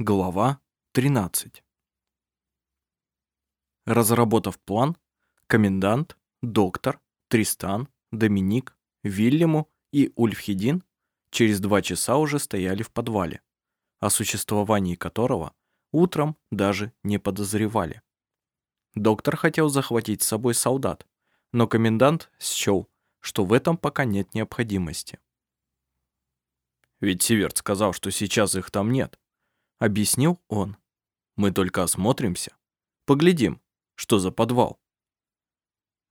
Глава 13 Разработав план, комендант, доктор, Тристан, Доминик, Вильяму и Ульфхедин через два часа уже стояли в подвале, о существовании которого утром даже не подозревали. Доктор хотел захватить с собой солдат, но комендант счел, что в этом пока нет необходимости. Ведь Северт сказал, что сейчас их там нет, объяснил он. Мы только осмотримся, поглядим, что за подвал.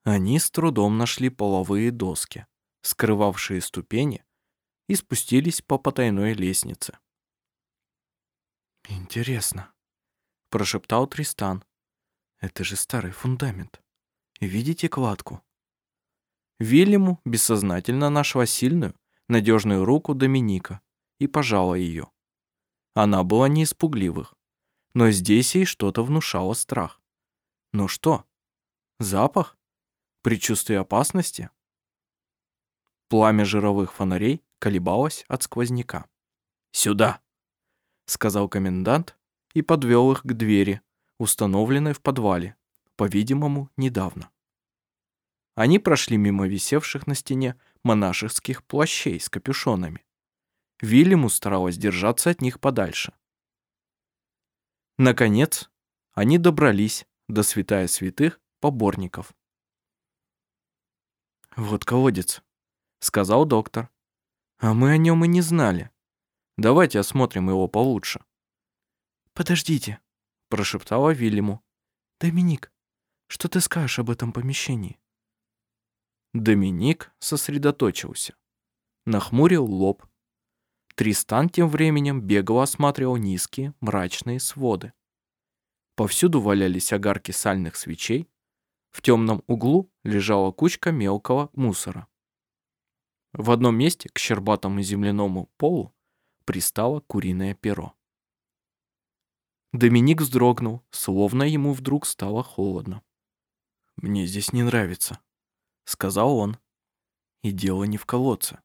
Они с трудом нашли половые доски, скрывавшие ступени, и спустились по потайной лестнице. «Интересно», — прошептал Тристан. «Это же старый фундамент. Видите кладку?» Вильяму бессознательно нашла сильную, надежную руку Доминика и пожала ее. Она была не испугливых, но здесь ей что-то внушало страх. Ну что? Запах? Предчувствие опасности? Пламя жировых фонарей колебалось от сквозняка. «Сюда!» — сказал комендант и подвел их к двери, установленной в подвале, по-видимому, недавно. Они прошли мимо висевших на стене монашеских плащей с капюшонами. Вильяму старалась держаться от них подальше. Наконец, они добрались до святая святых поборников. «Вот колодец», — сказал доктор. «А мы о нем и не знали. Давайте осмотрим его получше». «Подождите», — прошептала Вильяму. «Доминик, что ты скажешь об этом помещении?» Доминик сосредоточился, нахмурил лоб Тристан тем временем бегло осматривал низкие, мрачные своды. Повсюду валялись огарки сальных свечей, в темном углу лежала кучка мелкого мусора. В одном месте к щербатому земляному полу пристало куриное перо. Доминик вздрогнул, словно ему вдруг стало холодно. «Мне здесь не нравится», — сказал он. «И дело не в колодце.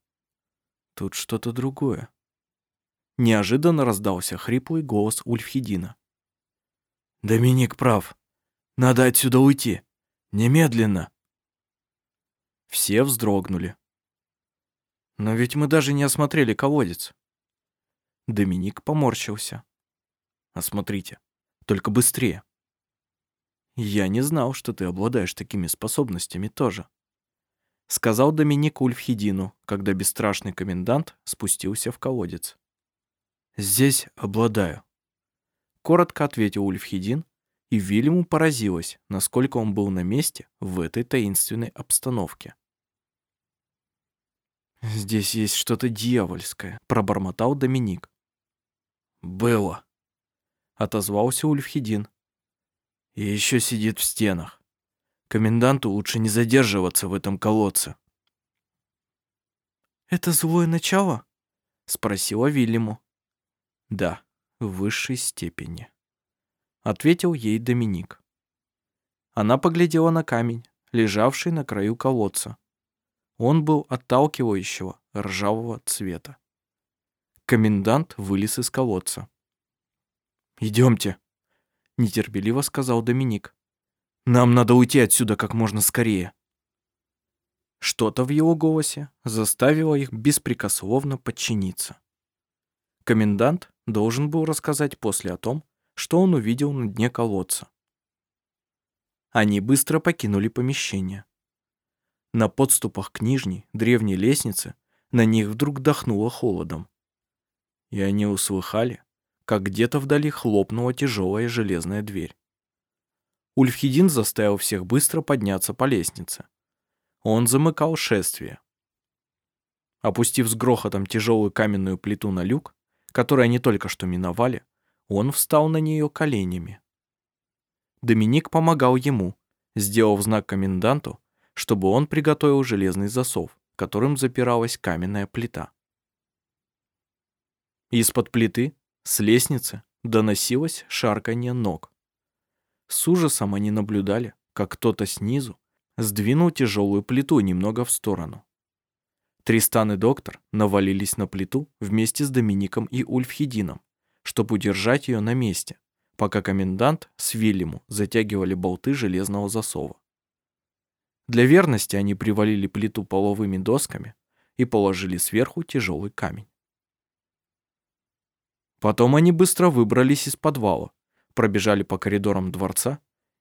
Тут что-то другое». Неожиданно раздался хриплый голос Ульфхедина. «Доминик прав. Надо отсюда уйти. Немедленно!» Все вздрогнули. «Но ведь мы даже не осмотрели колодец». Доминик поморщился. «Осмотрите. Только быстрее». «Я не знал, что ты обладаешь такими способностями тоже», сказал Доминик Ульфхедину, когда бесстрашный комендант спустился в колодец. «Здесь обладаю», — коротко ответил Ульфхедин, и Вильяму поразилось, насколько он был на месте в этой таинственной обстановке. «Здесь есть что-то дьявольское», — пробормотал Доминик. «Было», — отозвался Ульфхедин. «И еще сидит в стенах. Коменданту лучше не задерживаться в этом колодце». «Это злое начало?» — спросила Вильяму. Да, в высшей степени. Ответил ей Доминик. Она поглядела на камень, лежавший на краю колодца. Он был отталкивающего, ржавого цвета. Комендант вылез из колодца. «Идемте», — нетерпеливо сказал Доминик. «Нам надо уйти отсюда как можно скорее». Что-то в его голосе заставило их беспрекословно подчиниться. Комендант должен был рассказать после о том, что он увидел на дне колодца. Они быстро покинули помещение. На подступах к нижней, древней лестнице на них вдруг дохнуло холодом. И они услыхали, как где-то вдали хлопнула тяжелая железная дверь. Ульфхедин заставил всех быстро подняться по лестнице. Он замыкал шествие. Опустив с грохотом тяжелую каменную плиту на люк, который они только что миновали, он встал на нее коленями. Доминик помогал ему, сделав знак коменданту, чтобы он приготовил железный засов, которым запиралась каменная плита. Из-под плиты, с лестницы, доносилось шарканье ног. С ужасом они наблюдали, как кто-то снизу сдвинул тяжелую плиту немного в сторону. Тристан и доктор навалились на плиту вместе с Домиником и Ульфхедином, чтобы удержать ее на месте, пока комендант с Вильяму затягивали болты железного засова. Для верности они привалили плиту половыми досками и положили сверху тяжелый камень. Потом они быстро выбрались из подвала, пробежали по коридорам дворца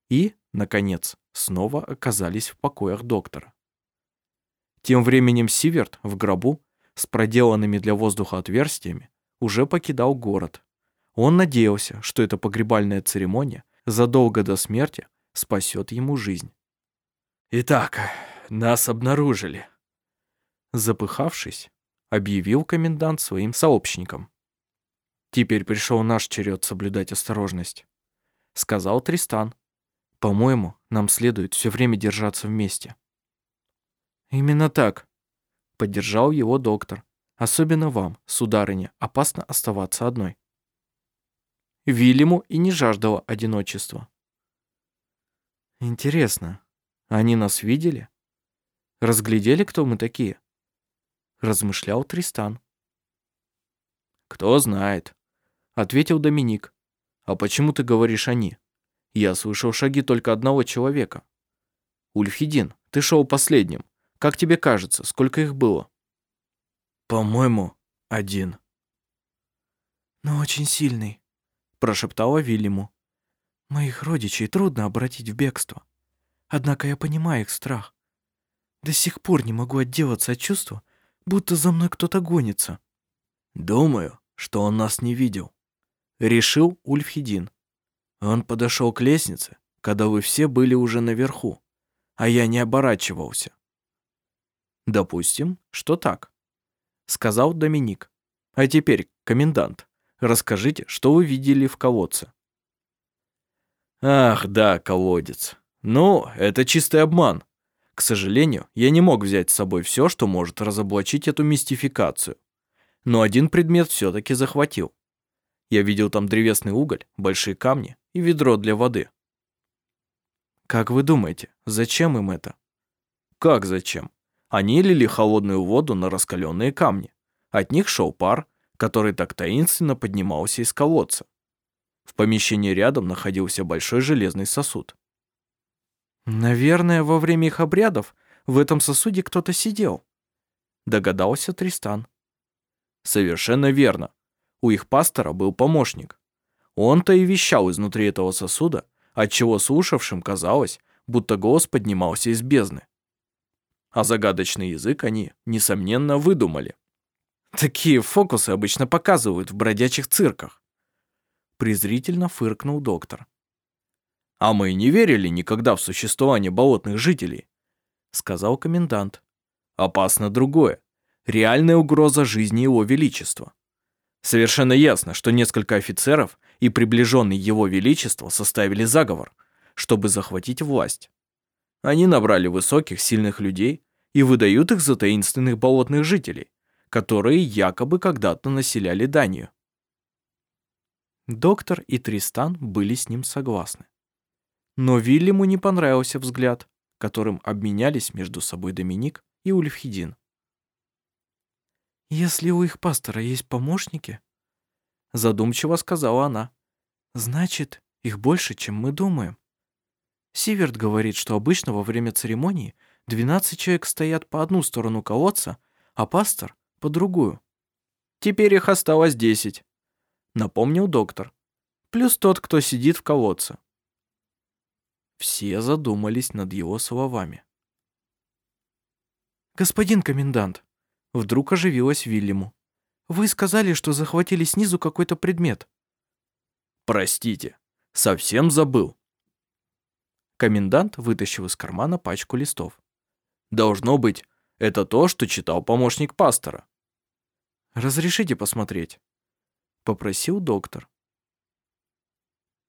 и, наконец, снова оказались в покоях доктора. Тем временем Сиверт в гробу с проделанными для воздуха отверстиями уже покидал город. Он надеялся, что эта погребальная церемония задолго до смерти спасет ему жизнь. «Итак, нас обнаружили», — запыхавшись, объявил комендант своим сообщникам. «Теперь пришел наш черед соблюдать осторожность», — сказал Тристан. «По-моему, нам следует все время держаться вместе». «Именно так», — поддержал его доктор. «Особенно вам, сударыня, опасно оставаться одной». Вильяму и не жаждала одиночества. «Интересно, они нас видели? Разглядели, кто мы такие?» Размышлял Тристан. «Кто знает», ответил Доминик. А почему ты говоришь они? Я слышал шаги только одного человека. Ульфхедин, ты шел последним. Как тебе кажется, сколько их было? По-моему, один. Но очень сильный, прошептала Вильяму. Моих родичей трудно обратить в бегство. Однако я понимаю их страх. До сих пор не могу отделаться от чувства, будто за мной кто-то гонится. Думаю, что он нас не видел решил Ульфхедин. Он подошел к лестнице, когда вы все были уже наверху, а я не оборачивался. Допустим, что так, сказал Доминик. А теперь, комендант, расскажите, что вы видели в колодце. Ах, да, колодец. Ну, это чистый обман. К сожалению, я не мог взять с собой все, что может разоблачить эту мистификацию. Но один предмет все-таки захватил. Я видел там древесный уголь, большие камни и ведро для воды. Как вы думаете, зачем им это? Как зачем? Они лили холодную воду на раскаленные камни. От них шел пар, который так таинственно поднимался из колодца. В помещении рядом находился большой железный сосуд. Наверное, во время их обрядов в этом сосуде кто-то сидел. Догадался Тристан. Совершенно верно у их пастора был помощник. Он-то и вещал изнутри этого сосуда, отчего слушавшим казалось, будто голос поднимался из бездны. А загадочный язык они, несомненно, выдумали. Такие фокусы обычно показывают в бродячих цирках. Презрительно фыркнул доктор. А мы не верили никогда в существование болотных жителей, сказал комендант. Опасно другое. Реальная угроза жизни его величества. Совершенно ясно, что несколько офицеров и приближенный его величество составили заговор, чтобы захватить власть. Они набрали высоких, сильных людей и выдают их за таинственных болотных жителей, которые якобы когда-то населяли Данию. Доктор и Тристан были с ним согласны. Но Вильяму не понравился взгляд, которым обменялись между собой Доминик и Ульфхедин. «Если у их пастора есть помощники, — задумчиво сказала она, — значит, их больше, чем мы думаем. Сиверт говорит, что обычно во время церемонии 12 человек стоят по одну сторону колодца, а пастор — по другую. Теперь их осталось 10, — напомнил доктор, плюс тот, кто сидит в колодце. Все задумались над его словами. «Господин комендант», Вдруг оживилась Вильяму. «Вы сказали, что захватили снизу какой-то предмет». «Простите, совсем забыл». Комендант вытащил из кармана пачку листов. «Должно быть, это то, что читал помощник пастора». «Разрешите посмотреть?» Попросил доктор.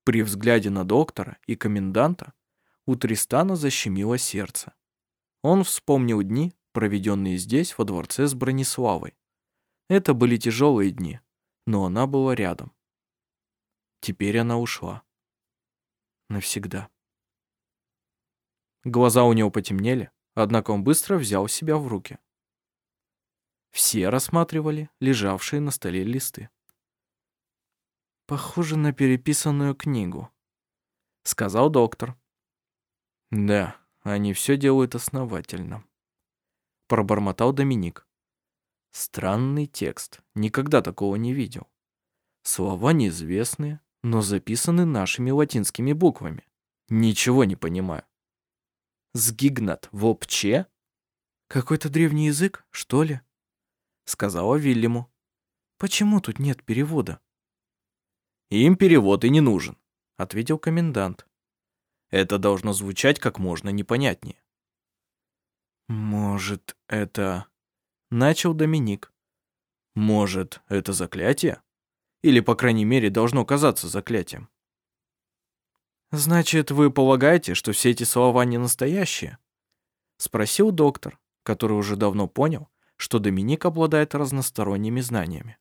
При взгляде на доктора и коменданта у Тристана защемило сердце. Он вспомнил дни, проведенные здесь, во дворце с Брониславой. Это были тяжелые дни, но она была рядом. Теперь она ушла. Навсегда. Глаза у него потемнели, однако он быстро взял себя в руки. Все рассматривали лежавшие на столе листы. Похоже на переписанную книгу, сказал доктор. Да, они все делают основательно. Пробормотал Доминик. Странный текст. Никогда такого не видел. Слова неизвестные, но записаны нашими латинскими буквами. Ничего не понимаю. Сгигнат вообще? Какой-то древний язык, что ли? Сказала Вильяму. Почему тут нет перевода? Им перевод и не нужен, ответил комендант. Это должно звучать как можно непонятнее. Может, это... Начал Доминик. Может, это заклятие? Или, по крайней мере, должно казаться заклятием. «Значит, вы полагаете, что все эти слова не настоящие?» Спросил доктор, который уже давно понял, что Доминик обладает разносторонними знаниями.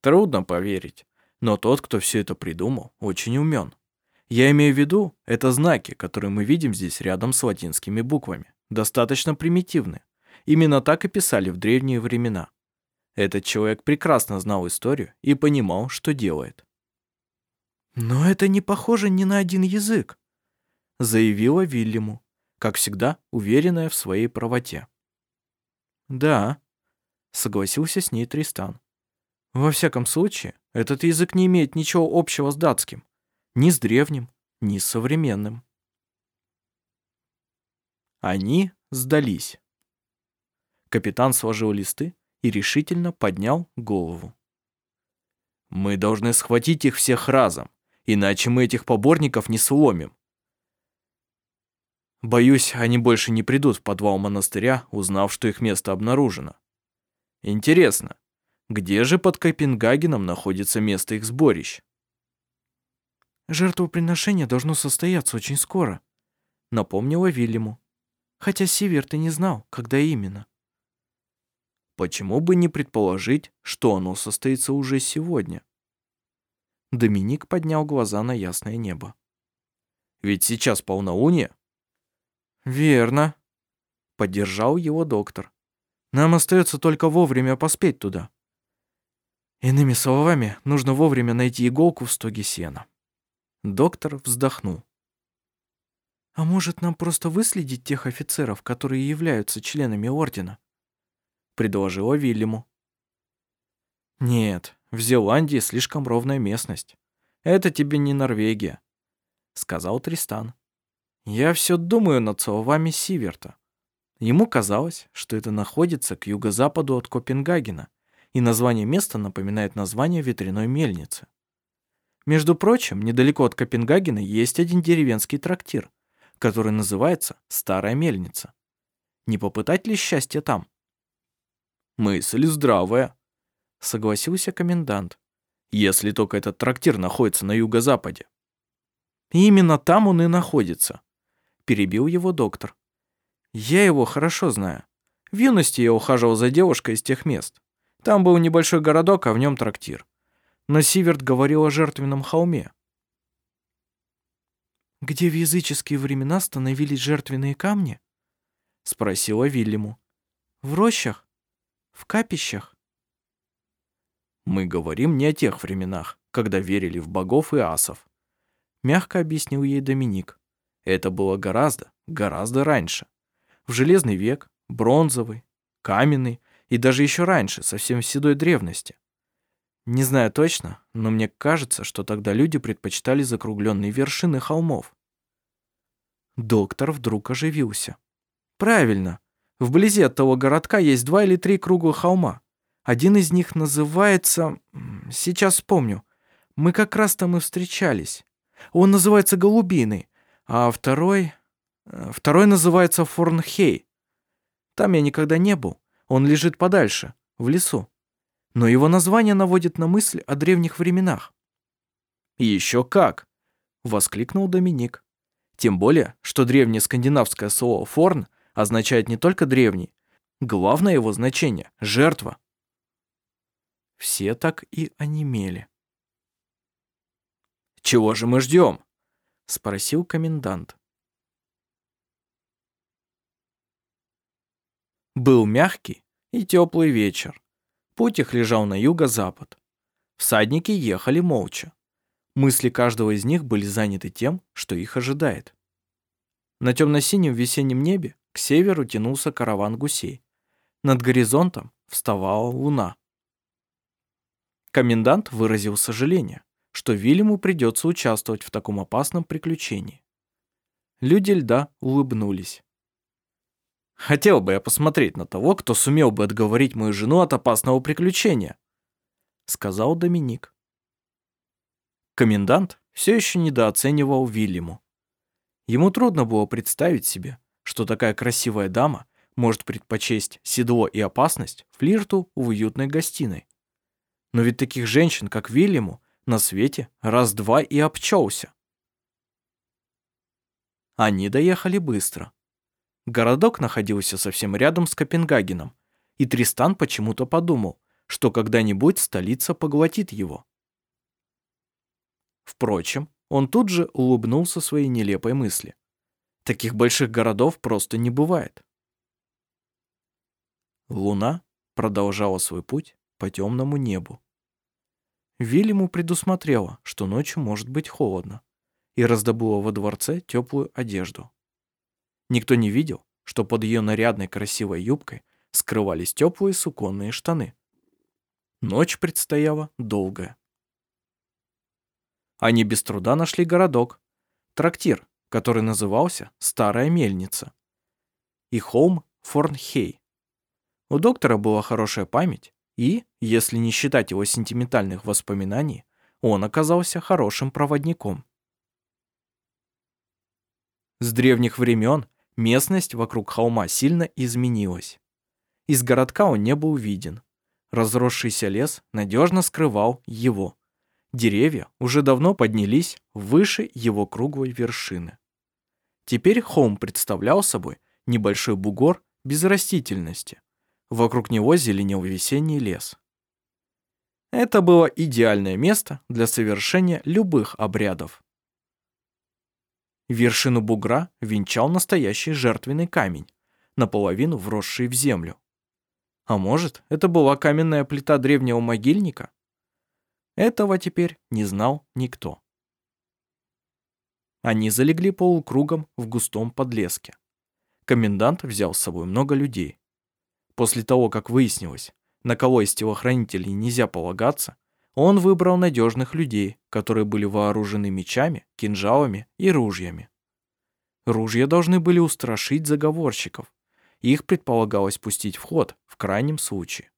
Трудно поверить, но тот, кто все это придумал, очень умен. Я имею в виду, это знаки, которые мы видим здесь рядом с латинскими буквами. Достаточно примитивны. Именно так и писали в древние времена. Этот человек прекрасно знал историю и понимал, что делает. «Но это не похоже ни на один язык», — заявила Вильяму, как всегда уверенная в своей правоте. «Да», — согласился с ней Тристан. «Во всяком случае, этот язык не имеет ничего общего с датским, ни с древним, ни с современным». Они сдались. Капитан сложил листы и решительно поднял голову. «Мы должны схватить их всех разом, иначе мы этих поборников не сломим. Боюсь, они больше не придут в подвал монастыря, узнав, что их место обнаружено. Интересно, где же под Копенгагеном находится место их сборищ? «Жертвоприношение должно состояться очень скоро», — напомнила Вильяму. «Хотя Сиверт и не знал, когда именно». Почему бы не предположить, что оно состоится уже сегодня? Доминик поднял глаза на ясное небо. Ведь сейчас полнолуние. Верно, поддержал его доктор. Нам остается только вовремя поспеть туда. Иными словами, нужно вовремя найти иголку в стоге сена. Доктор вздохнул. А может, нам просто выследить тех офицеров, которые являются членами ордена? предложила Вильяму. «Нет, в Зеландии слишком ровная местность. Это тебе не Норвегия», — сказал Тристан. «Я все думаю над словами Сиверта. Ему казалось, что это находится к юго-западу от Копенгагена, и название места напоминает название ветряной мельницы. Между прочим, недалеко от Копенгагена есть один деревенский трактир, который называется Старая мельница. Не попытать ли счастье там? Мысль здравая, согласился комендант. Если только этот трактир находится на юго-западе. Именно там он и находится, перебил его доктор. Я его хорошо знаю. В юности я ухаживал за девушкой из тех мест. Там был небольшой городок, а в нем трактир. Но Сиверт говорил о жертвенном холме. «Где в языческие времена становились жертвенные камни?» — спросила Вильяму. «В рощах? В капищах? Мы говорим не о тех временах, когда верили в богов и асов. Мягко объяснил ей Доминик. Это было гораздо, гораздо раньше. В Железный век, Бронзовый, Каменный и даже еще раньше, совсем в седой древности. Не знаю точно, но мне кажется, что тогда люди предпочитали закругленные вершины холмов. Доктор вдруг оживился. Правильно, Вблизи от того городка есть два или три круглых холма. Один из них называется... Сейчас вспомню. Мы как раз там и встречались. Он называется Голубиный, а второй... Э, второй называется Форнхей. Там я никогда не был. Он лежит подальше, в лесу. Но его название наводит на мысль о древних временах. «Еще как!» — воскликнул Доминик. Тем более, что древнее скандинавское слово «форн» — означает не только древний. Главное его значение — жертва. Все так и онемели. «Чего же мы ждем?» — спросил комендант. Был мягкий и теплый вечер. Путь их лежал на юго-запад. Всадники ехали молча. Мысли каждого из них были заняты тем, что их ожидает. На темно-синем весеннем небе к северу тянулся караван гусей. Над горизонтом вставала луна. Комендант выразил сожаление, что Вильяму придется участвовать в таком опасном приключении. Люди льда улыбнулись. Хотел бы я посмотреть на того, кто сумел бы отговорить мою жену от опасного приключения, сказал Доминик. Комендант все еще недооценивал Вильяму. Ему трудно было представить себе, что такая красивая дама может предпочесть седло и опасность флирту в уютной гостиной. Но ведь таких женщин, как Вильяму, на свете раз-два и обчелся. Они доехали быстро. Городок находился совсем рядом с Копенгагеном, и Тристан почему-то подумал, что когда-нибудь столица поглотит его. Впрочем, он тут же улыбнулся своей нелепой мысли. Таких больших городов просто не бывает. Луна продолжала свой путь по темному небу. Вильяму предусмотрела, что ночью может быть холодно, и раздобыла во дворце теплую одежду. Никто не видел, что под ее нарядной красивой юбкой скрывались теплые суконные штаны. Ночь предстояла долгая. Они без труда нашли городок, трактир, который назывался Старая Мельница, и холм Форнхей. У доктора была хорошая память, и, если не считать его сентиментальных воспоминаний, он оказался хорошим проводником. С древних времен местность вокруг холма сильно изменилась. Из городка он не был виден. Разросшийся лес надежно скрывал его. Деревья уже давно поднялись выше его круглой вершины. Теперь холм представлял собой небольшой бугор без растительности. Вокруг него зеленел весенний лес. Это было идеальное место для совершения любых обрядов. Вершину бугра венчал настоящий жертвенный камень, наполовину вросший в землю. А может, это была каменная плита древнего могильника? Этого теперь не знал никто. Они залегли полукругом в густом подлеске. Комендант взял с собой много людей. После того, как выяснилось, на кого из телохранителей нельзя полагаться, он выбрал надежных людей, которые были вооружены мечами, кинжалами и ружьями. Ружья должны были устрашить заговорщиков. Их предполагалось пустить в ход в крайнем случае.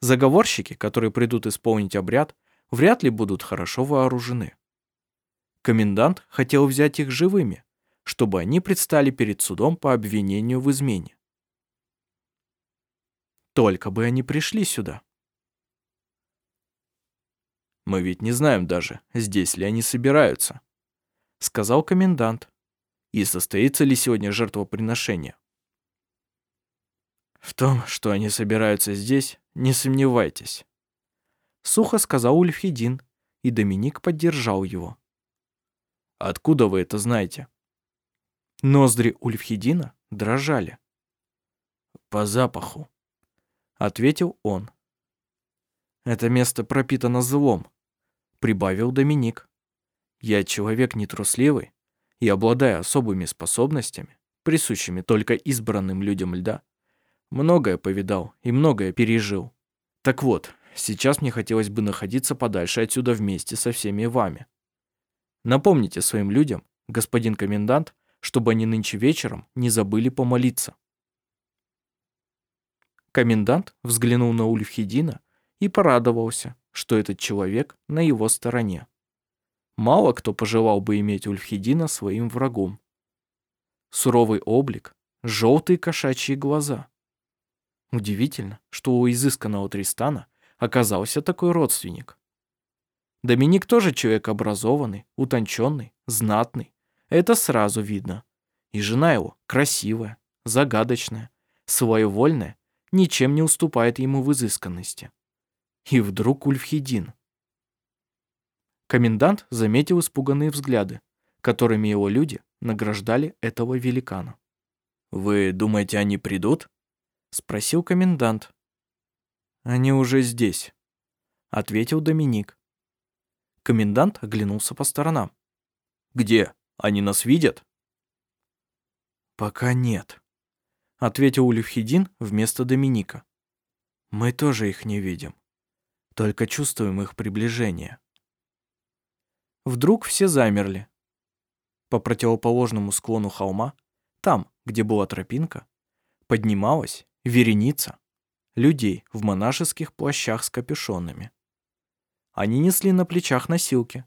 Заговорщики, которые придут исполнить обряд, вряд ли будут хорошо вооружены. Комендант хотел взять их живыми, чтобы они предстали перед судом по обвинению в измене. Только бы они пришли сюда. «Мы ведь не знаем даже, здесь ли они собираются», — сказал комендант. «И состоится ли сегодня жертвоприношение?» «В том, что они собираются здесь, не сомневайтесь», — сухо сказал Ульфхедин, и Доминик поддержал его. Откуда вы это знаете? Ноздри Ульфхедина дрожали. По запаху, ответил он. Это место пропитано злом, прибавил Доминик. Я человек нетрусливый и обладая особыми способностями, присущими только избранным людям льда, многое повидал и многое пережил. Так вот, сейчас мне хотелось бы находиться подальше отсюда вместе со всеми вами. Напомните своим людям, господин комендант, чтобы они нынче вечером не забыли помолиться. Комендант взглянул на Ульфхедина и порадовался, что этот человек на его стороне. Мало кто пожелал бы иметь Ульфхедина своим врагом. Суровый облик, желтые кошачьи глаза. Удивительно, что у изысканного Тристана оказался такой родственник. Доминик тоже человек образованный, утонченный, знатный. Это сразу видно. И жена его красивая, загадочная, своевольная, ничем не уступает ему в изысканности. И вдруг Ульфхедин. Комендант заметил испуганные взгляды, которыми его люди награждали этого великана. «Вы думаете, они придут?» — спросил комендант. «Они уже здесь», — ответил Доминик. Комендант оглянулся по сторонам. «Где? Они нас видят?» «Пока нет», — ответил Улюхидин вместо Доминика. «Мы тоже их не видим, только чувствуем их приближение». Вдруг все замерли. По противоположному склону холма, там, где была тропинка, поднималась вереница людей в монашеских плащах с капюшонами. Они несли на плечах носилки,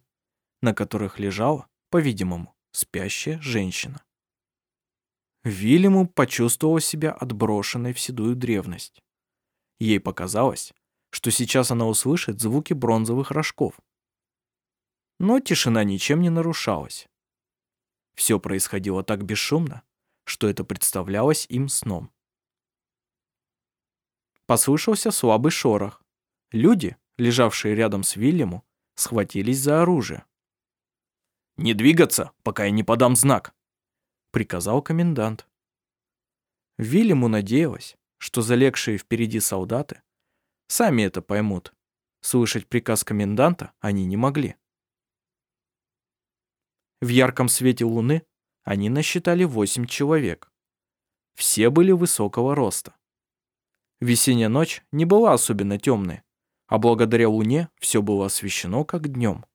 на которых лежала, по-видимому, спящая женщина. Вильяму почувствовала себя отброшенной в седую древность. Ей показалось, что сейчас она услышит звуки бронзовых рожков. Но тишина ничем не нарушалась. Все происходило так бесшумно, что это представлялось им сном. Послышался слабый шорох. Люди, лежавшие рядом с Вильяму, схватились за оружие. «Не двигаться, пока я не подам знак», — приказал комендант. Вильяму надеялась, что залегшие впереди солдаты сами это поймут. Слышать приказ коменданта они не могли. В ярком свете луны они насчитали восемь человек. Все были высокого роста. Весенняя ночь не была особенно темной, а благодаря луне все было освещено как днем.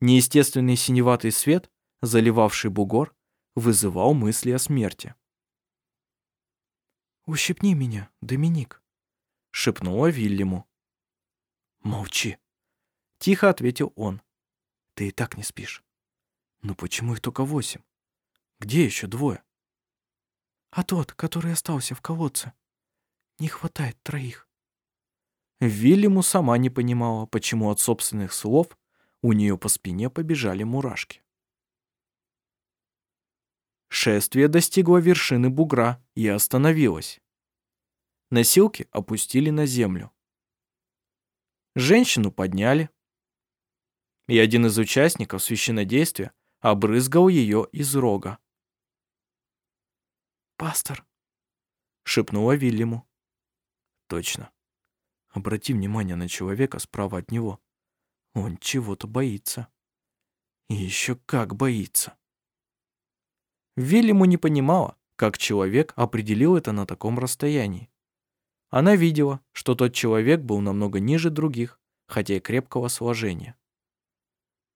Неестественный синеватый свет, заливавший бугор, вызывал мысли о смерти. «Ущипни меня, Доминик», — шепнула Вильяму. «Молчи», — тихо ответил он. «Ты и так не спишь. Но почему их только восемь? Где еще двое?» «А тот, который остался в колодце. Не хватает троих». Вильяму сама не понимала, почему от собственных слов у нее по спине побежали мурашки. Шествие достигло вершины бугра и остановилось. Носилки опустили на землю. Женщину подняли, и один из участников священнодействия обрызгал ее из рога. «Пастор», — шепнула Вильяму. «Точно. Обрати внимание на человека справа от него. Он чего-то боится. И еще как боится. Вильяму не понимала, как человек определил это на таком расстоянии. Она видела, что тот человек был намного ниже других, хотя и крепкого сложения.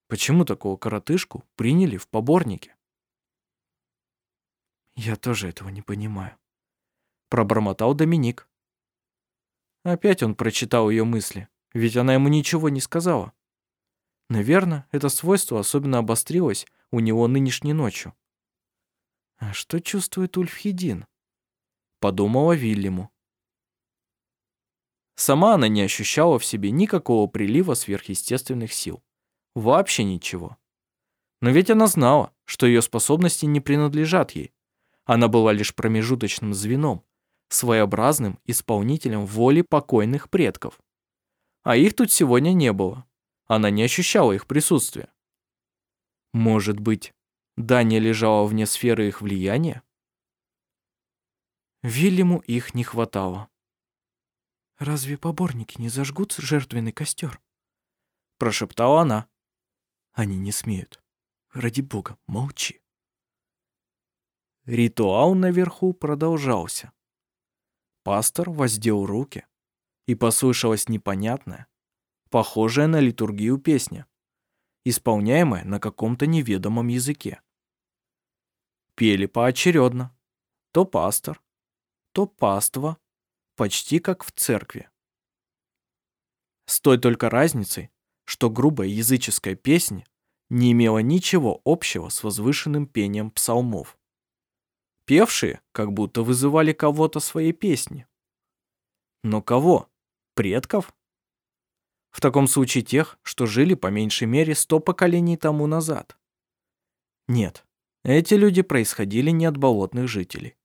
Почему такого коротышку приняли в поборнике? «Я тоже этого не понимаю», — пробормотал Доминик. Опять он прочитал ее мысли, ведь она ему ничего не сказала. Наверное, это свойство особенно обострилось у него нынешней ночью. «А что чувствует Ульфхедин?» — подумала Вильяму. Сама она не ощущала в себе никакого прилива сверхъестественных сил. Вообще ничего. Но ведь она знала, что ее способности не принадлежат ей. Она была лишь промежуточным звеном, своеобразным исполнителем воли покойных предков. А их тут сегодня не было. Она не ощущала их присутствия. Может быть, Дания лежала вне сферы их влияния? Вильяму их не хватало. «Разве поборники не зажгут жертвенный костер?» Прошептала она. «Они не смеют. Ради бога, молчи». Ритуал наверху продолжался. Пастор воздел руки, и послышалась непонятная, похожая на литургию песня, исполняемая на каком-то неведомом языке. Пели поочередно. То пастор, то паства, почти как в церкви. С той только разницей, что грубая языческая песня не имела ничего общего с возвышенным пением псалмов. Певшие как будто вызывали кого-то своей песни. Но кого? Предков? В таком случае тех, что жили по меньшей мере сто поколений тому назад. Нет, эти люди происходили не от болотных жителей.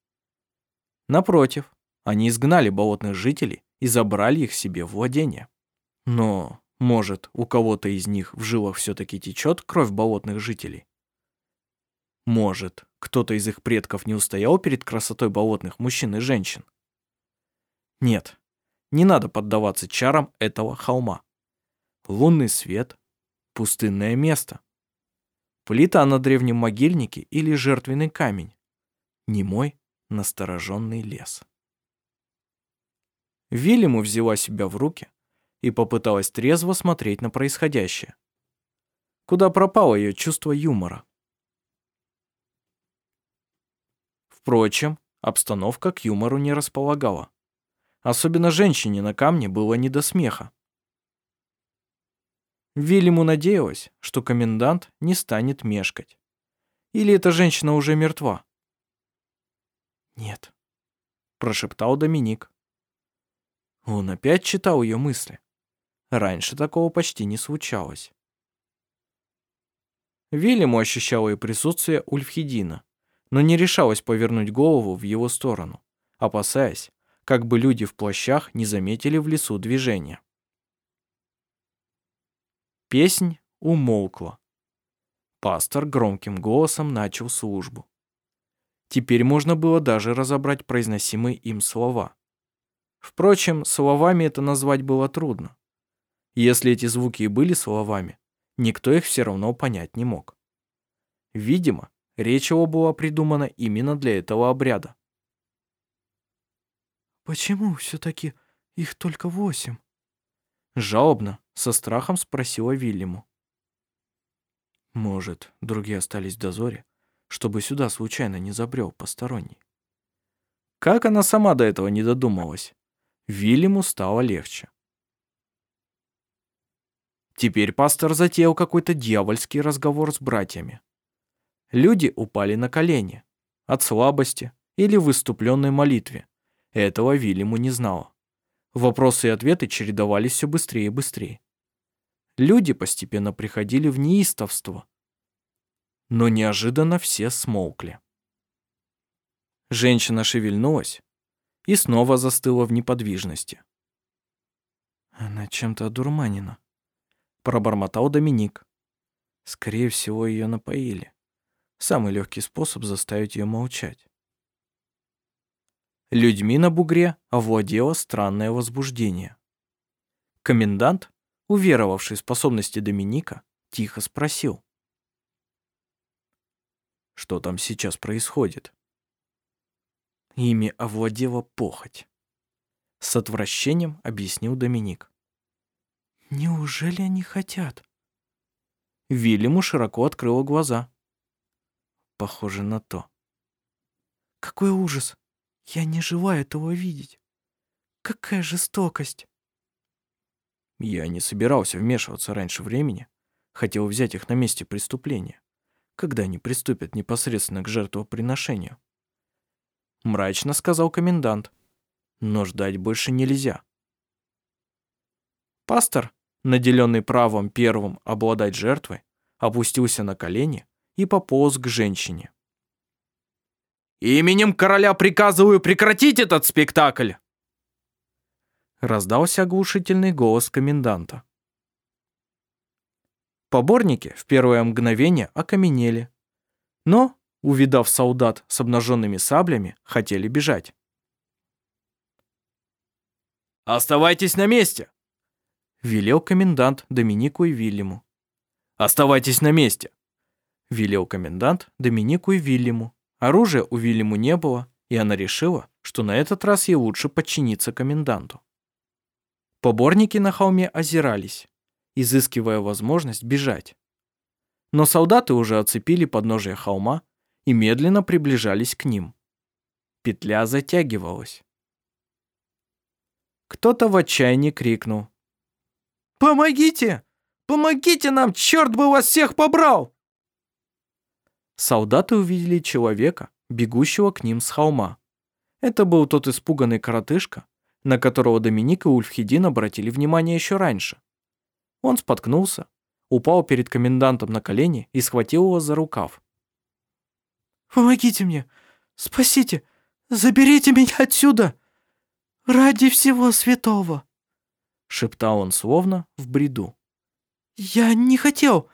Напротив, они изгнали болотных жителей и забрали их себе в владение. Но, может, у кого-то из них в жилах все-таки течет кровь болотных жителей? Может, кто-то из их предков не устоял перед красотой болотных мужчин и женщин? Нет, не надо поддаваться чарам этого холма. Лунный свет, пустынное место. Плита на древнем могильнике или жертвенный камень. Немой, настороженный лес. Вильяму взяла себя в руки и попыталась трезво смотреть на происходящее. Куда пропало ее чувство юмора? Впрочем, обстановка к юмору не располагала. Особенно женщине на камне было не до смеха. Вильяму надеялась, что комендант не станет мешкать. Или эта женщина уже мертва? «Нет», — прошептал Доминик. Он опять читал ее мысли. Раньше такого почти не случалось. Вильяму ощущала и присутствие Ульфхедина, но не решалась повернуть голову в его сторону, опасаясь, как бы люди в плащах не заметили в лесу движения. Песнь умолкла. Пастор громким голосом начал службу. Теперь можно было даже разобрать произносимые им слова. Впрочем, словами это назвать было трудно. Если эти звуки и были словами, никто их все равно понять не мог. Видимо, речь его была придумана именно для этого обряда. «Почему все-таки их только восемь?» Жалобно, со страхом спросила Вильяму. Может, другие остались в дозоре, чтобы сюда случайно не забрел посторонний. Как она сама до этого не додумалась? Вильяму стало легче. Теперь пастор затеял какой-то дьявольский разговор с братьями. Люди упали на колени. От слабости или выступленной молитве. Этого Вильяму не знала. Вопросы и ответы чередовались все быстрее и быстрее. Люди постепенно приходили в неистовство. Но неожиданно все смолкли. Женщина шевельнулась и снова застыла в неподвижности. Она чем-то одурманена пробормотал Доминик. Скорее всего, ее напоили. Самый легкий способ заставить ее молчать. Людьми на бугре овладело странное возбуждение. Комендант, уверовавший в способности Доминика, тихо спросил. Что там сейчас происходит? Ими овладела похоть. С отвращением объяснил Доминик. Неужели они хотят? Вильяму широко открыла глаза. Похоже на то. Какой ужас! Я не желаю этого видеть. Какая жестокость! Я не собирался вмешиваться раньше времени. Хотел взять их на месте преступления, когда они приступят непосредственно к жертвоприношению. Мрачно сказал комендант. Но ждать больше нельзя. Пастор, наделенный правом первым обладать жертвой, опустился на колени и пополз к женщине. «Именем короля приказываю прекратить этот спектакль!» Раздался оглушительный голос коменданта. Поборники в первое мгновение окаменели, но, увидав солдат с обнаженными саблями, хотели бежать. «Оставайтесь на месте!» велел комендант Доминику и Вильяму. «Оставайтесь на месте!» Велел комендант Доминику и Вильяму. Оружия у Вильяму не было, и она решила, что на этот раз ей лучше подчиниться коменданту. Поборники на холме озирались, изыскивая возможность бежать. Но солдаты уже оцепили подножие холма и медленно приближались к ним. Петля затягивалась. Кто-то в отчаянии крикнул «Помогите! Помогите нам! Черт бы вас всех побрал!» Солдаты увидели человека, бегущего к ним с холма. Это был тот испуганный коротышка, на которого Доминик и Ульфхедин обратили внимание еще раньше. Он споткнулся, упал перед комендантом на колени и схватил его за рукав. «Помогите мне! Спасите! Заберите меня отсюда! Ради всего святого!» шептал он словно в бреду. «Я не хотел.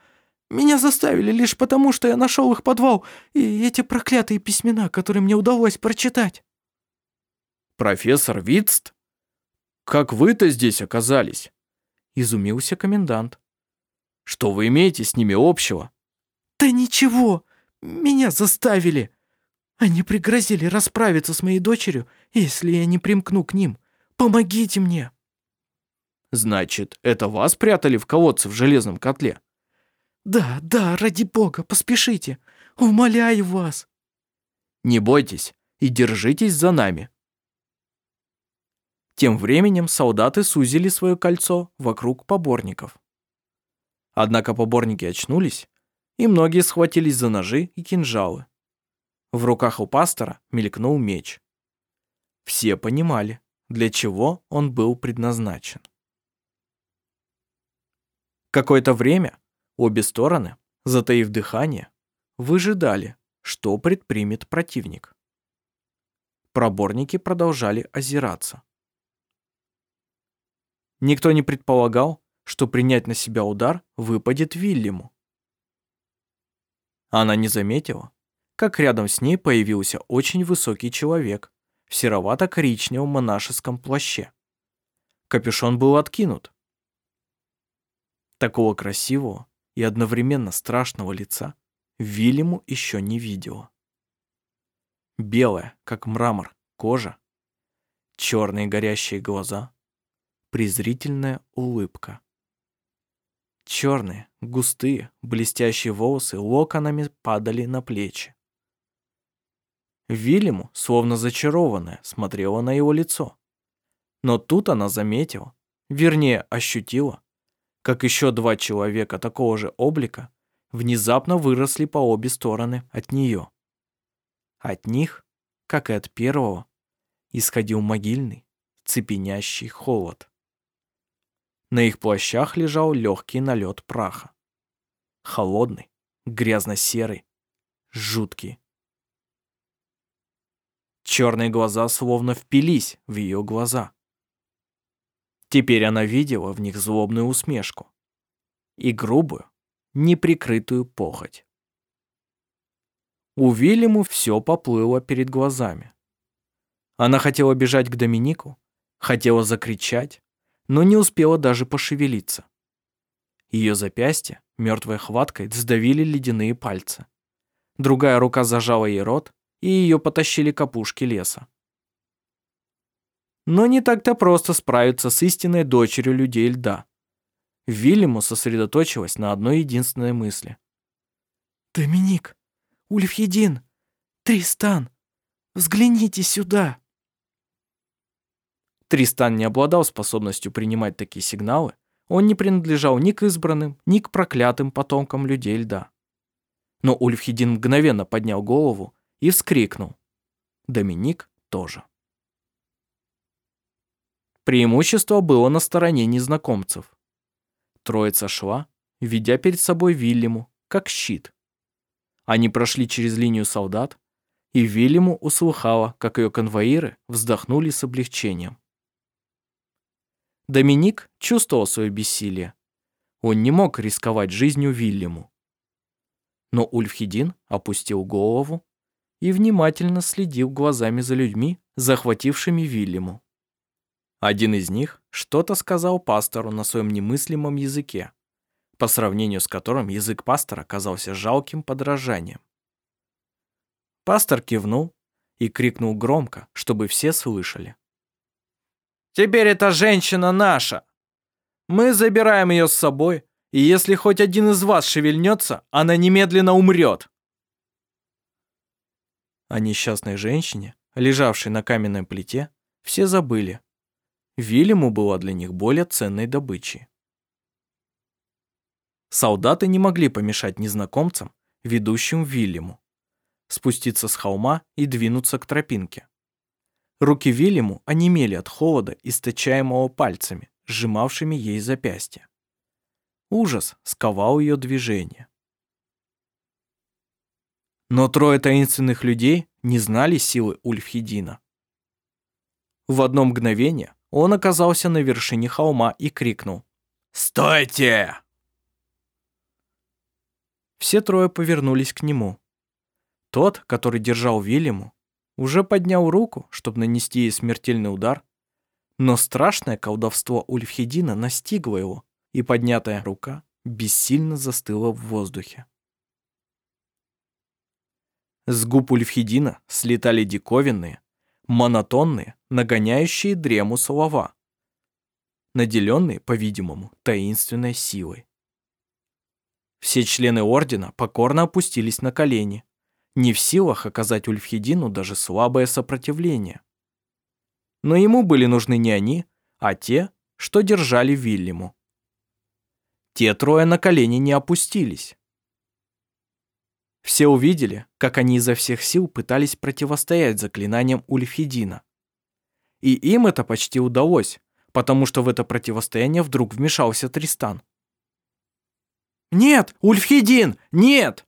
Меня заставили лишь потому, что я нашел их подвал и эти проклятые письмена, которые мне удалось прочитать». «Профессор Витст? как вы-то здесь оказались?» Изумился комендант. «Что вы имеете с ними общего?» «Да ничего, меня заставили. Они пригрозили расправиться с моей дочерью, если я не примкну к ним. Помогите мне!» «Значит, это вас прятали в колодце в железном котле?» «Да, да, ради бога, поспешите! Умоляю вас!» «Не бойтесь и держитесь за нами!» Тем временем солдаты сузили свое кольцо вокруг поборников. Однако поборники очнулись, и многие схватились за ножи и кинжалы. В руках у пастора мелькнул меч. Все понимали, для чего он был предназначен. Какое-то время обе стороны, затаив дыхание, выжидали, что предпримет противник. Проборники продолжали озираться. Никто не предполагал, что принять на себя удар выпадет Вильяму. Она не заметила, как рядом с ней появился очень высокий человек в серовато-коричневом монашеском плаще. Капюшон был откинут. Такого красивого и одновременно страшного лица Вильяму еще не видела. Белая, как мрамор, кожа, черные горящие глаза, презрительная улыбка. Черные, густые, блестящие волосы локонами падали на плечи. Вильяму, словно зачарованная, смотрела на его лицо. Но тут она заметила, вернее ощутила, как еще два человека такого же облика внезапно выросли по обе стороны от нее. От них, как и от первого, исходил могильный, цепенящий холод. На их плащах лежал легкий налет праха. Холодный, грязно-серый, жуткий. Черные глаза словно впились в ее глаза. Теперь она видела в них злобную усмешку и грубую, неприкрытую похоть. У Вильяму все поплыло перед глазами. Она хотела бежать к Доминику, хотела закричать, но не успела даже пошевелиться. Ее запястье мертвой хваткой сдавили ледяные пальцы. Другая рука зажала ей рот, и ее потащили к опушке леса. Но не так-то просто справиться с истинной дочерью людей льда. Вильяму сосредоточилась на одной единственной мысли. «Доминик! Ульфхедин! Тристан! Взгляните сюда!» Тристан не обладал способностью принимать такие сигналы, он не принадлежал ни к избранным, ни к проклятым потомкам людей льда. Но Ульфхедин мгновенно поднял голову и вскрикнул. Доминик тоже. Преимущество было на стороне незнакомцев. Троица шла, ведя перед собой Вильяму, как щит. Они прошли через линию солдат, и Вильяму услыхала, как ее конвоиры вздохнули с облегчением. Доминик чувствовал свое бессилие. Он не мог рисковать жизнью Вильяму. Но Ульфхедин опустил голову и внимательно следил глазами за людьми, захватившими Вильяму. Один из них что-то сказал пастору на своем немыслимом языке, по сравнению с которым язык пастора казался жалким подражанием. Пастор кивнул и крикнул громко, чтобы все слышали. Теперь эта женщина наша. Мы забираем ее с собой, и если хоть один из вас шевельнется, она немедленно умрет. О несчастной женщине, лежавшей на каменной плите, все забыли. Вильяму была для них более ценной добычей. Солдаты не могли помешать незнакомцам, ведущим Вильяму, спуститься с холма и двинуться к тропинке. Руки Вильяму онемели от холода, источаемого пальцами, сжимавшими ей запястье. Ужас сковал ее движение. Но трое таинственных людей не знали силы Ульфхедина. В одно мгновение он оказался на вершине холма и крикнул «Стойте!». Все трое повернулись к нему. Тот, который держал Вильяму, уже поднял руку, чтобы нанести ей смертельный удар, Но страшное колдовство Ульфхедина настигло его, и поднятая рука бессильно застыла в воздухе. С губ Ульфхедина слетали диковинные, монотонные, нагоняющие дрему слова, наделенные, по-видимому, таинственной силой. Все члены ордена покорно опустились на колени, не в силах оказать Ульфхедину даже слабое сопротивление. Но ему были нужны не они, а те, что держали Вильяму. Те трое на колени не опустились. Все увидели, как они изо всех сил пытались противостоять заклинаниям Ульфхедина. И им это почти удалось, потому что в это противостояние вдруг вмешался Тристан. «Нет, Ульфхедин, нет!»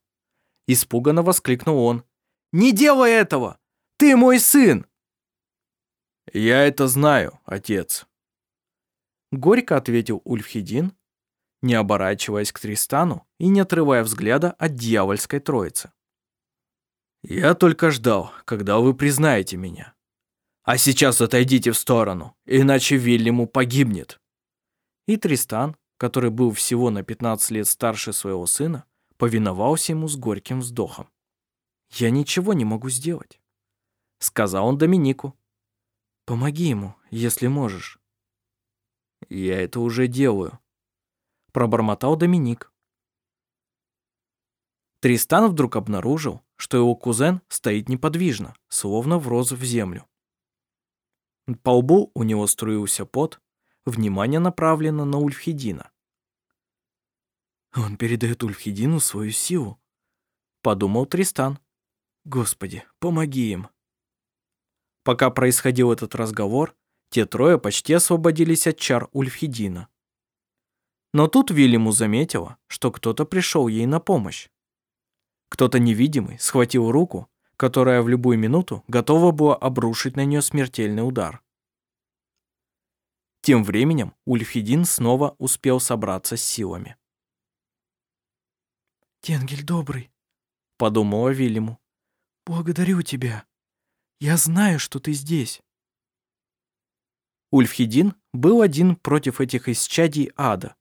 Испуганно воскликнул он. «Не делай этого! Ты мой сын!» «Я это знаю, отец», — горько ответил Ульфхедин, не оборачиваясь к Тристану и не отрывая взгляда от дьявольской троицы. «Я только ждал, когда вы признаете меня. А сейчас отойдите в сторону, иначе Вильяму погибнет». И Тристан, который был всего на 15 лет старше своего сына, повиновался ему с горьким вздохом. «Я ничего не могу сделать», — сказал он Доминику. «Помоги ему, если можешь». «Я это уже делаю», пробормотал Доминик. Тристан вдруг обнаружил, что его кузен стоит неподвижно, словно врос в землю. По лбу у него струился пот, внимание направлено на Ульфхедина. «Он передает Ульфхедину свою силу», — подумал Тристан. «Господи, помоги им». Пока происходил этот разговор, те трое почти освободились от чар Ульфхедина. Но тут Вильяму заметила, что кто-то пришел ей на помощь. Кто-то невидимый схватил руку, которая в любую минуту готова была обрушить на нее смертельный удар. Тем временем Ульфхедин снова успел собраться с силами. «Тенгель добрый», — подумала Вильяму. «Благодарю тебя. Я знаю, что ты здесь». Ульфхедин был один против этих исчадий ада,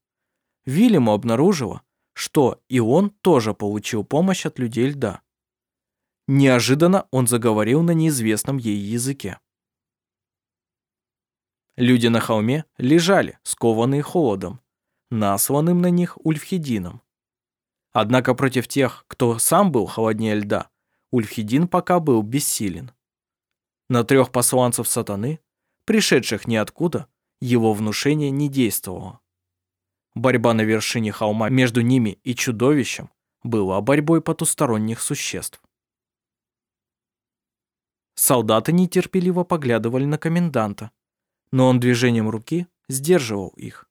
Вильяму обнаружила, что и он тоже получил помощь от людей льда. Неожиданно он заговорил на неизвестном ей языке. Люди на холме лежали, скованные холодом, насланным на них Ульфхедином. Однако против тех, кто сам был холоднее льда, Ульфхедин пока был бессилен. На трех посланцев сатаны, пришедших ниоткуда, его внушение не действовало. Борьба на вершине холма между ними и чудовищем была борьбой потусторонних существ. Солдаты нетерпеливо поглядывали на коменданта, но он движением руки сдерживал их.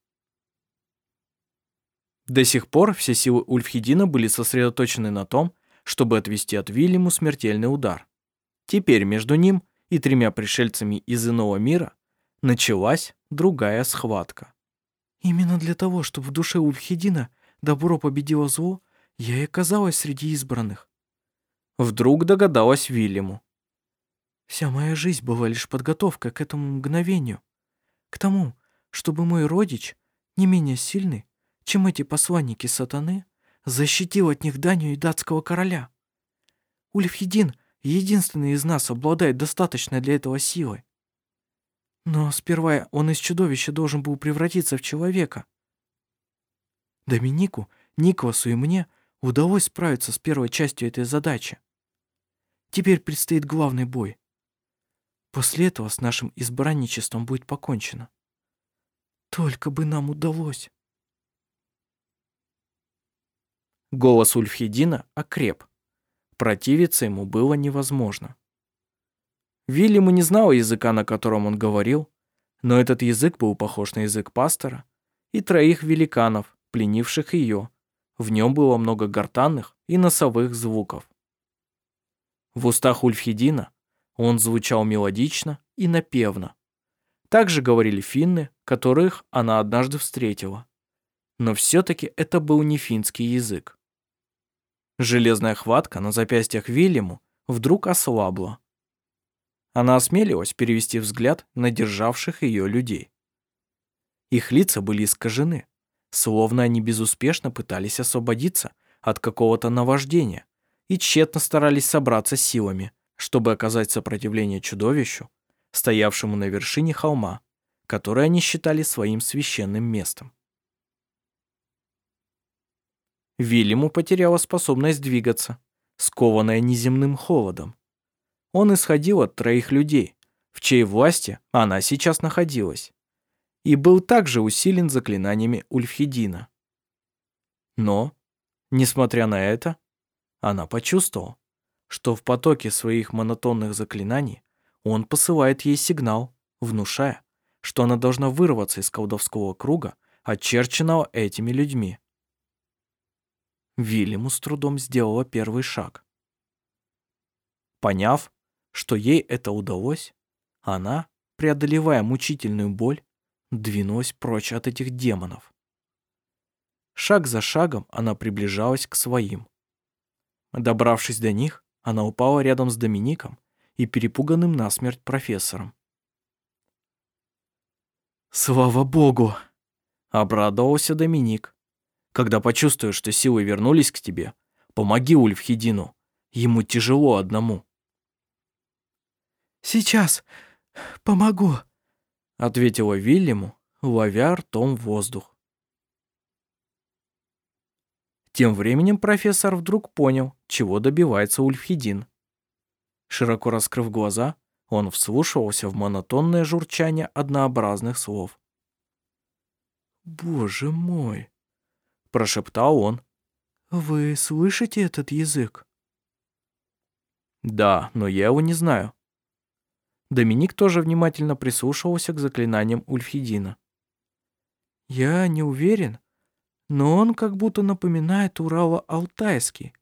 До сих пор все силы Ульфхедина были сосредоточены на том, чтобы отвести от Вильяму смертельный удар. Теперь между ним и тремя пришельцами из иного мира началась другая схватка. Именно для того, чтобы в душе Ульфхедина добро победило зло, я и оказалась среди избранных. Вдруг догадалась Вильяму. Вся моя жизнь была лишь подготовка к этому мгновению. К тому, чтобы мой родич, не менее сильный, чем эти посланники сатаны, защитил от них Данию и датского короля. Ульфхедин, единственный из нас, обладает достаточной для этого силой. Но сперва он из чудовища должен был превратиться в человека. Доминику, Никвасу и мне удалось справиться с первой частью этой задачи. Теперь предстоит главный бой. После этого с нашим избранничеством будет покончено. Только бы нам удалось. Голос Ульфхедина окреп. Противиться ему было невозможно. Вильяму не знала языка, на котором он говорил, но этот язык был похож на язык пастора и троих великанов, пленивших ее. В нем было много гортанных и носовых звуков. В устах Ульфхедина он звучал мелодично и напевно. Также говорили финны, которых она однажды встретила. Но все-таки это был не финский язык. Железная хватка на запястьях Вильяму вдруг ослабла. Она осмелилась перевести взгляд на державших ее людей. Их лица были искажены, словно они безуспешно пытались освободиться от какого-то наваждения и тщетно старались собраться силами, чтобы оказать сопротивление чудовищу, стоявшему на вершине холма, который они считали своим священным местом. Вильяму потеряла способность двигаться, скованная неземным холодом. Он исходил от троих людей, в чьей власти она сейчас находилась, и был также усилен заклинаниями Ульфхедина. Но, несмотря на это, она почувствовала, что в потоке своих монотонных заклинаний он посылает ей сигнал, внушая, что она должна вырваться из колдовского круга, очерченного этими людьми. Вильяму с трудом сделала первый шаг. Поняв, что ей это удалось, она, преодолевая мучительную боль, двинулась прочь от этих демонов. Шаг за шагом она приближалась к своим. Добравшись до них, она упала рядом с Домиником и перепуганным насмерть профессором. «Слава богу!» — обрадовался Доминик. Когда почувствуешь, что силы вернулись к тебе, помоги Ульфхедину. Ему тяжело одному. «Сейчас помогу», — ответила Вильяму, ловя ртом воздух. Тем временем профессор вдруг понял, чего добивается Ульфхедин. Широко раскрыв глаза, он вслушивался в монотонное журчание однообразных слов. «Боже мой!» прошептал он. «Вы слышите этот язык?» «Да, но я его не знаю». Доминик тоже внимательно прислушивался к заклинаниям Ульфхедина. «Я не уверен, но он как будто напоминает Урало-Алтайский.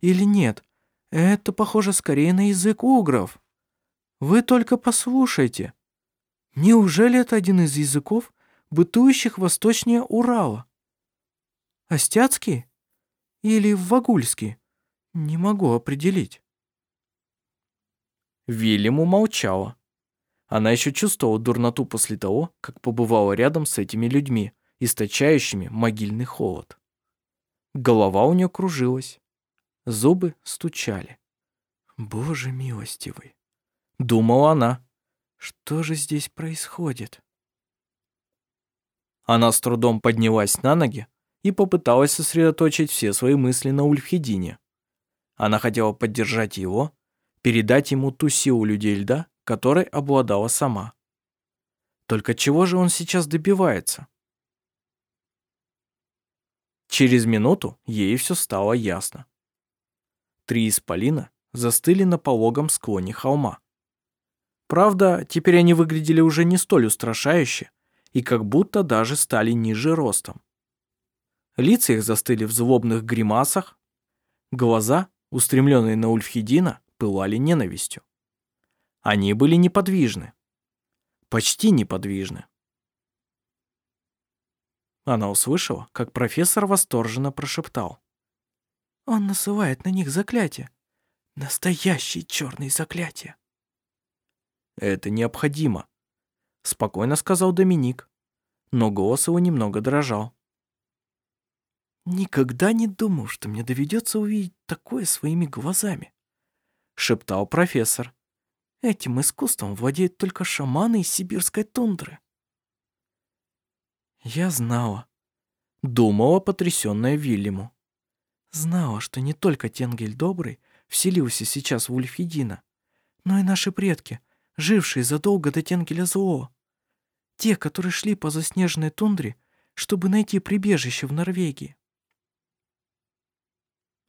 Или нет, это похоже скорее на язык угров. Вы только послушайте. Неужели это один из языков, бытующих восточнее Урала? Остяцкий? Или Вагульский? Не могу определить. Вильяму молчала. Она еще чувствовала дурноту после того, как побывала рядом с этими людьми, источающими могильный холод. Голова у нее кружилась. Зубы стучали. «Боже милостивый!» — думала она. «Что же здесь происходит?» Она с трудом поднялась на ноги, и попыталась сосредоточить все свои мысли на Ульфхедине. Она хотела поддержать его, передать ему ту силу людей льда, которой обладала сама. Только чего же он сейчас добивается? Через минуту ей все стало ясно. Три исполина застыли на пологом склоне холма. Правда, теперь они выглядели уже не столь устрашающе и как будто даже стали ниже ростом. Лица их застыли в злобных гримасах. Глаза, устремленные на Ульфхедина, пылали ненавистью. Они были неподвижны. Почти неподвижны. Она услышала, как профессор восторженно прошептал. «Он насылает на них заклятие. Настоящие черные заклятия». «Это необходимо», — спокойно сказал Доминик, но голос его немного дрожал. «Никогда не думал, что мне доведется увидеть такое своими глазами», — шептал профессор. «Этим искусством владеют только шаманы из сибирской тундры». «Я знала», — думала потрясённая Вильяму. «Знала, что не только Тенгель Добрый вселился сейчас в Ульфидина, но и наши предки, жившие задолго до Тенгеля Злого. Те, которые шли по заснеженной тундре, чтобы найти прибежище в Норвегии.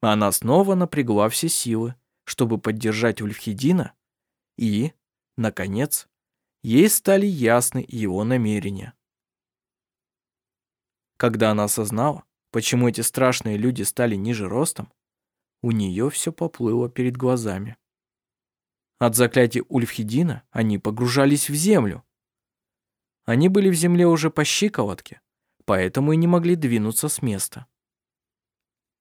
Она снова напрягла все силы, чтобы поддержать Ульфхедина, и, наконец, ей стали ясны его намерения. Когда она осознала, почему эти страшные люди стали ниже ростом, у нее все поплыло перед глазами. От заклятий Ульфхедина они погружались в землю. Они были в земле уже по щиколотке, поэтому и не могли двинуться с места.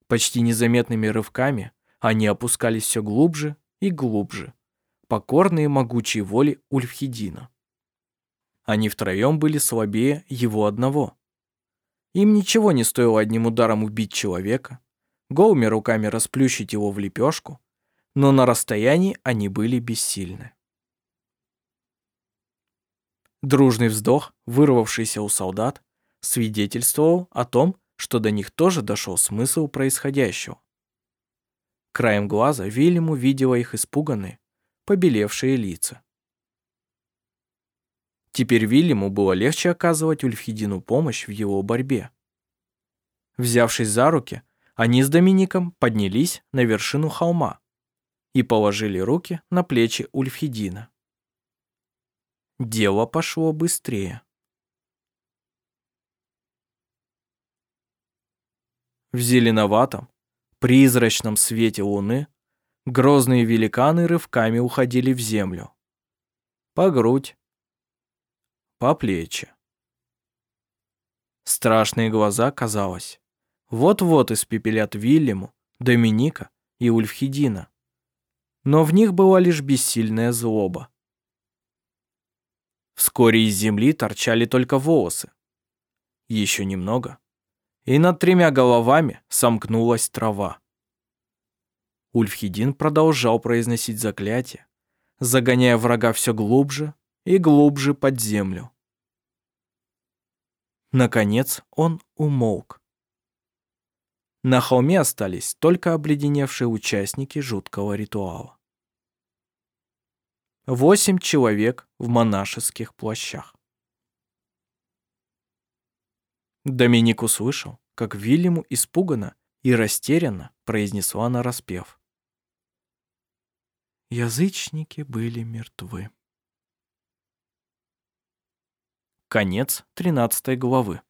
Почти незаметными рывками они опускались все глубже и глубже, покорные могучей воле Ульфхедина. Они втроем были слабее его одного. Им ничего не стоило одним ударом убить человека, голыми руками расплющить его в лепешку, но на расстоянии они были бессильны. Дружный вздох, вырвавшийся у солдат, свидетельствовал о том, что до них тоже дошел смысл происходящего. Краем глаза Вильям увидела их испуганные, побелевшие лица. Теперь Вильяму было легче оказывать Ульфхедину помощь в его борьбе. Взявшись за руки, они с Домиником поднялись на вершину холма и положили руки на плечи Ульфхедина. Дело пошло быстрее. В зеленоватом, призрачном свете луны грозные великаны рывками уходили в землю. По грудь, по плечи. Страшные глаза, казалось, вот-вот испепелят Вильяму, Доминика и Ульфхедина. Но в них была лишь бессильная злоба. Вскоре из земли торчали только волосы. Еще немного, и над тремя головами сомкнулась трава. Ульфхедин продолжал произносить заклятие, загоняя врага все глубже и глубже под землю. Наконец он умолк. На холме остались только обледеневшие участники жуткого ритуала. Восемь человек в монашеских плащах. Доминик услышал, как Вильяму испуганно и растерянно произнесла нараспев. Язычники были мертвы. Конец 13 главы.